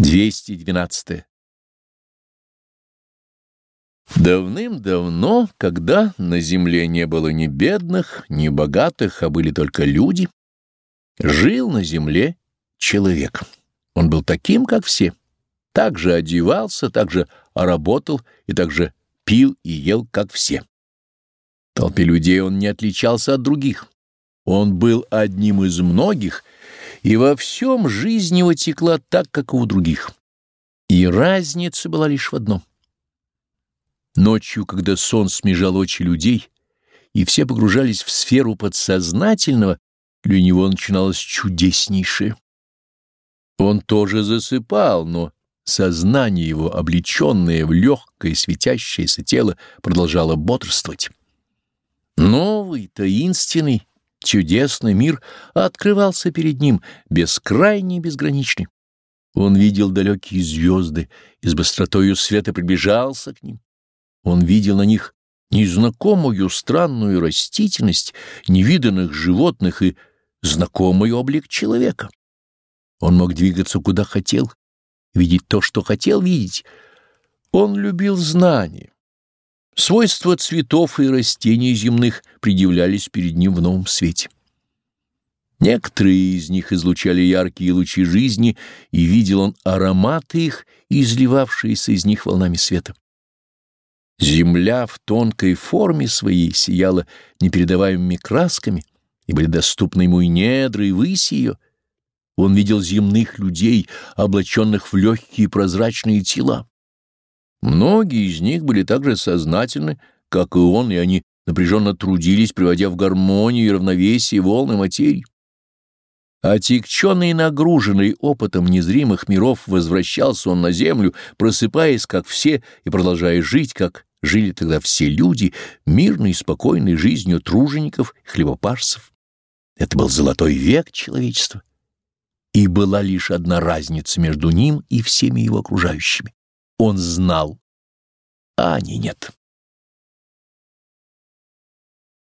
212. Давным-давно, когда на земле не было ни бедных, ни богатых, а были только люди, жил на земле человек. Он был таким, как все. Так же одевался, так же работал и так же пил и ел, как все. В толпе людей он не отличался от других. Он был одним из многих, и во всем жизнь его текла так, как и у других. И разница была лишь в одном. Ночью, когда сон смежал очи людей, и все погружались в сферу подсознательного, для него начиналось чудеснейшее. Он тоже засыпал, но сознание его, облеченное в легкое светящееся тело, продолжало бодрствовать. Новый, таинственный, чудесный мир открывался перед ним, бескрайний и безграничный. Он видел далекие звезды и с быстротою света приближался к ним. Он видел на них незнакомую странную растительность, невиданных животных и знакомый облик человека. Он мог двигаться куда хотел, видеть то, что хотел видеть. Он любил знания. Свойства цветов и растений земных предъявлялись перед ним в новом свете. Некоторые из них излучали яркие лучи жизни, и видел он ароматы их, изливавшиеся из них волнами света. Земля в тонкой форме своей сияла непередаваемыми красками, и были доступны ему и недры, и выси ее. Он видел земных людей, облаченных в легкие прозрачные тела. Многие из них были так же сознательны, как и он, и они напряженно трудились, приводя в гармонию и равновесие волны материи. Отекченный и нагруженный опытом незримых миров возвращался он на землю, просыпаясь, как все, и продолжая жить, как жили тогда все люди, мирной и спокойной жизнью тружеников и хлебопашцев. Это был золотой век человечества. И была лишь одна разница между ним и всеми его окружающими. Он знал, а они нет.